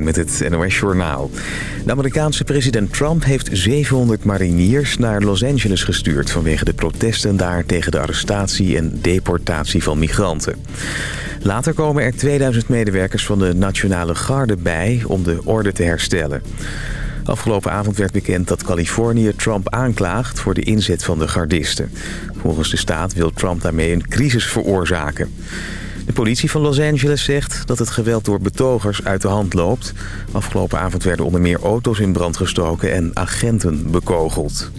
Met het NOS Journaal. De Amerikaanse president Trump heeft 700 mariniers naar Los Angeles gestuurd... vanwege de protesten daar tegen de arrestatie en deportatie van migranten. Later komen er 2000 medewerkers van de Nationale Garde bij om de orde te herstellen. Afgelopen avond werd bekend dat Californië Trump aanklaagt voor de inzet van de gardisten. Volgens de staat wil Trump daarmee een crisis veroorzaken. De politie van Los Angeles zegt dat het geweld door betogers uit de hand loopt. Afgelopen avond werden onder meer auto's in brand gestoken en agenten bekogeld.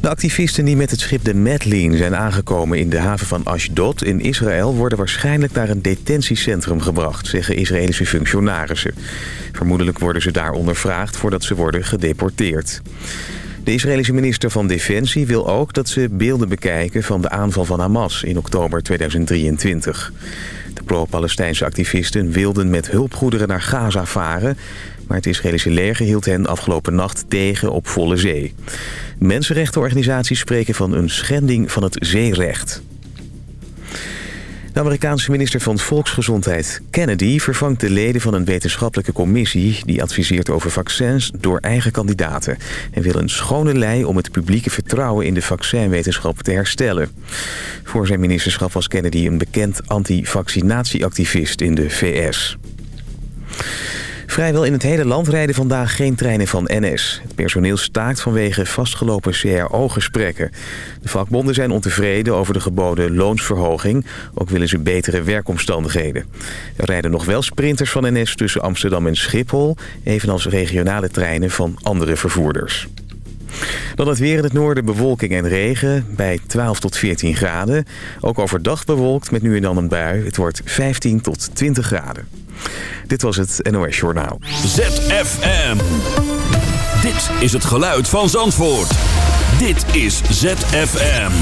De activisten die met het schip de Medline zijn aangekomen in de haven van Ashdod in Israël... worden waarschijnlijk naar een detentiecentrum gebracht, zeggen Israëlische functionarissen. Vermoedelijk worden ze daar ondervraagd voordat ze worden gedeporteerd. De Israëlische minister van Defensie wil ook dat ze beelden bekijken van de aanval van Hamas in oktober 2023. De pro-Palestijnse activisten wilden met hulpgoederen naar Gaza varen... maar het Israëlische leger hield hen afgelopen nacht tegen op volle zee. Mensenrechtenorganisaties spreken van een schending van het zeerecht. De Amerikaanse minister van Volksgezondheid Kennedy vervangt de leden van een wetenschappelijke commissie die adviseert over vaccins door eigen kandidaten en wil een schone lei om het publieke vertrouwen in de vaccinwetenschap te herstellen. Voor zijn ministerschap was Kennedy een bekend anti-vaccinatieactivist in de VS. Vrijwel in het hele land rijden vandaag geen treinen van NS. Het personeel staakt vanwege vastgelopen CRO-gesprekken. De vakbonden zijn ontevreden over de geboden loonsverhoging. Ook willen ze betere werkomstandigheden. Er rijden nog wel sprinters van NS tussen Amsterdam en Schiphol... evenals regionale treinen van andere vervoerders. Dan het weer in het noorden bewolking en regen bij 12 tot 14 graden. Ook overdag bewolkt met nu en dan een bui. Het wordt 15 tot 20 graden. Dit was het NOS Journaal. ZFM. Dit is het geluid van Zandvoort. Dit is ZFM.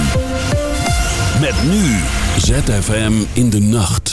Met nu ZFM in de nacht.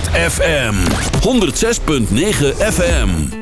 ZFM 106.9 FM.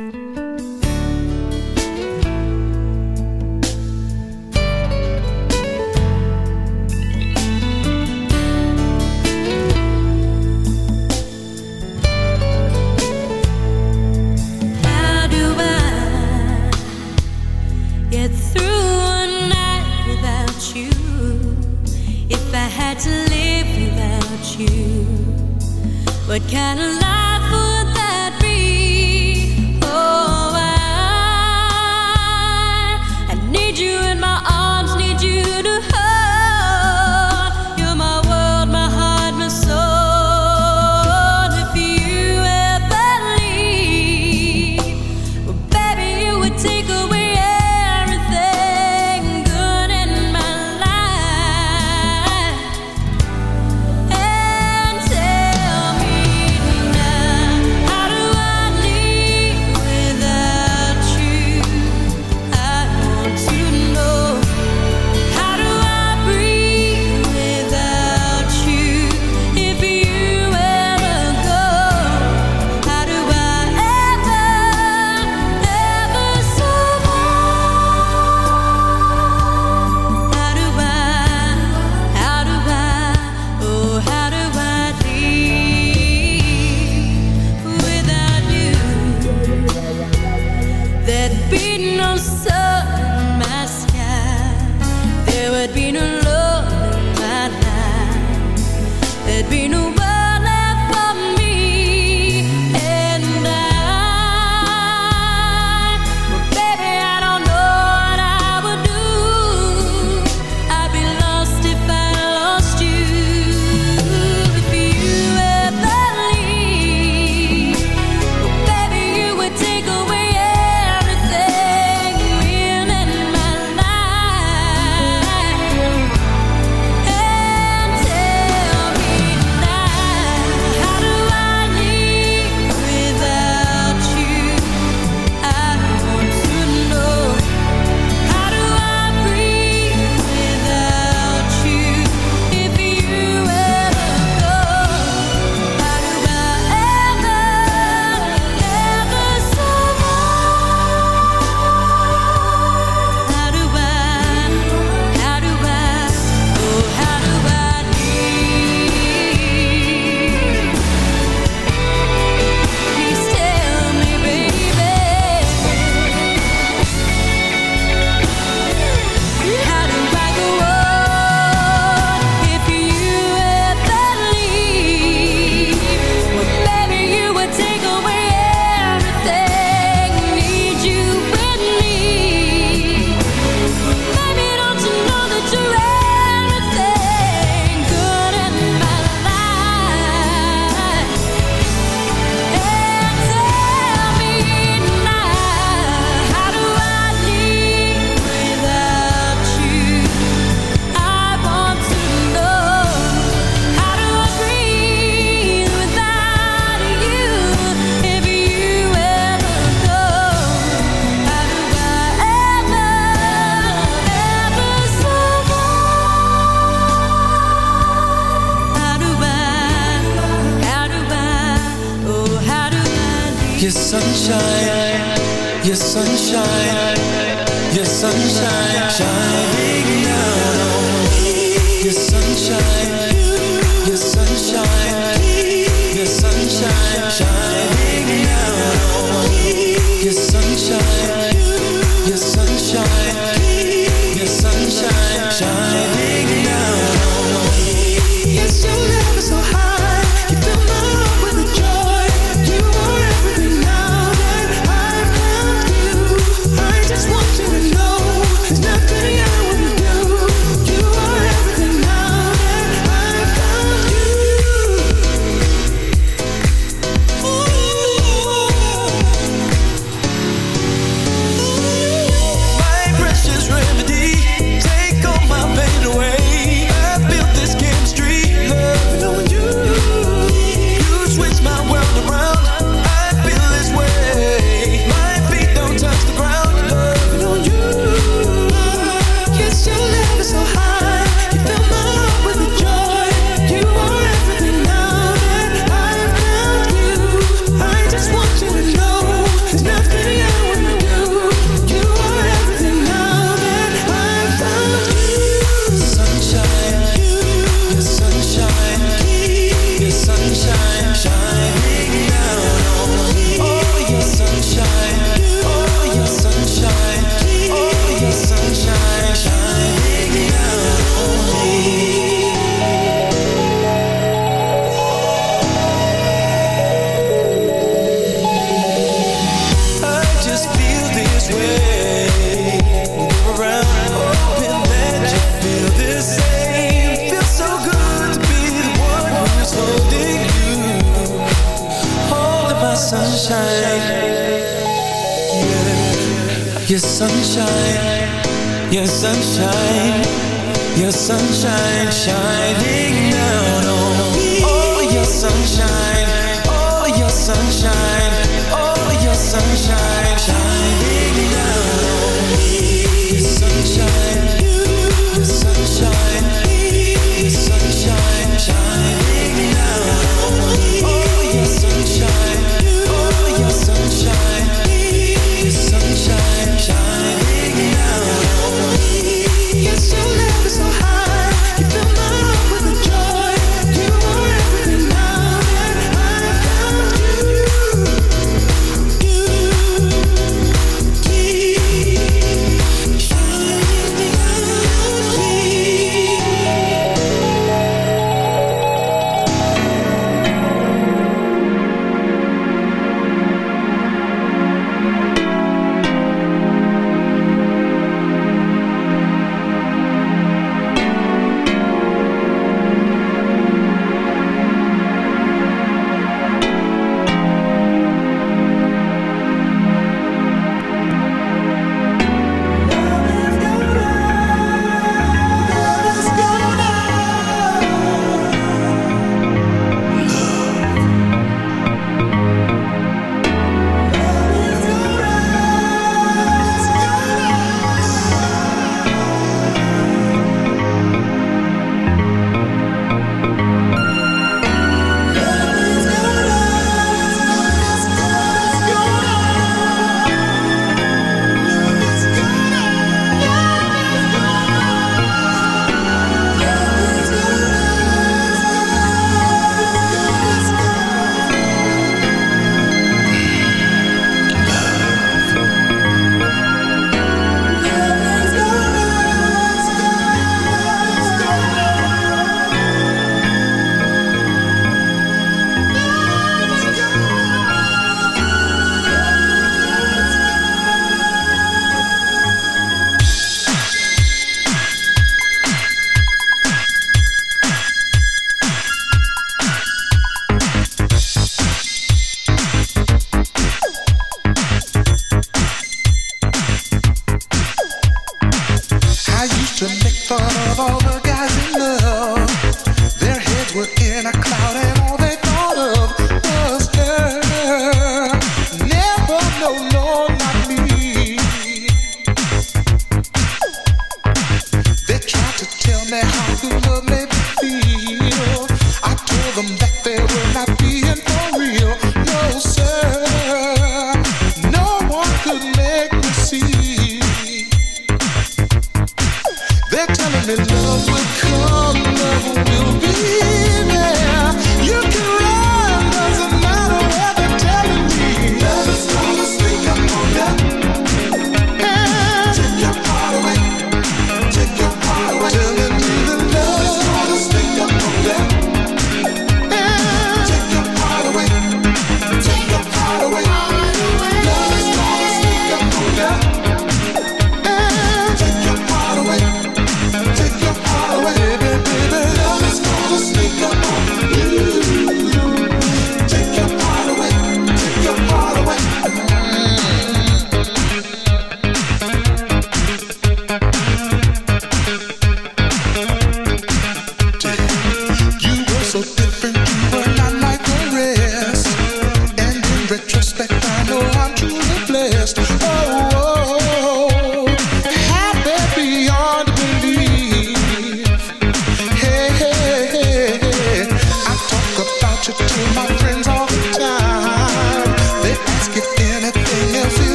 Welcome back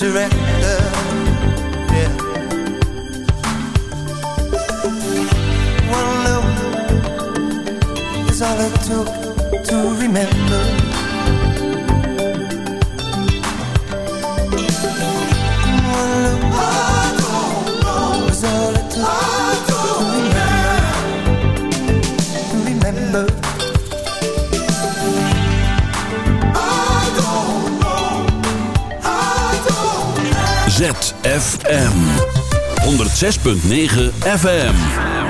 surrender. ZFM 106.9 FM.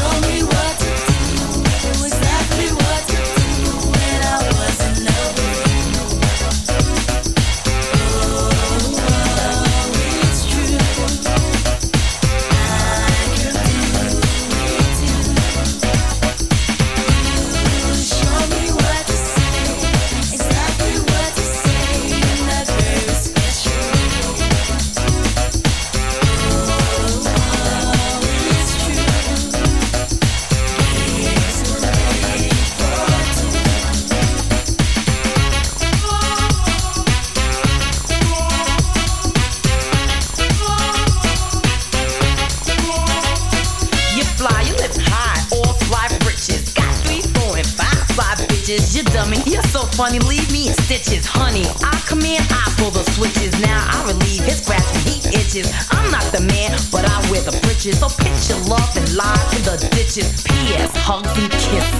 tell me your love and lie in the ditches. P.S. Hugs and kisses.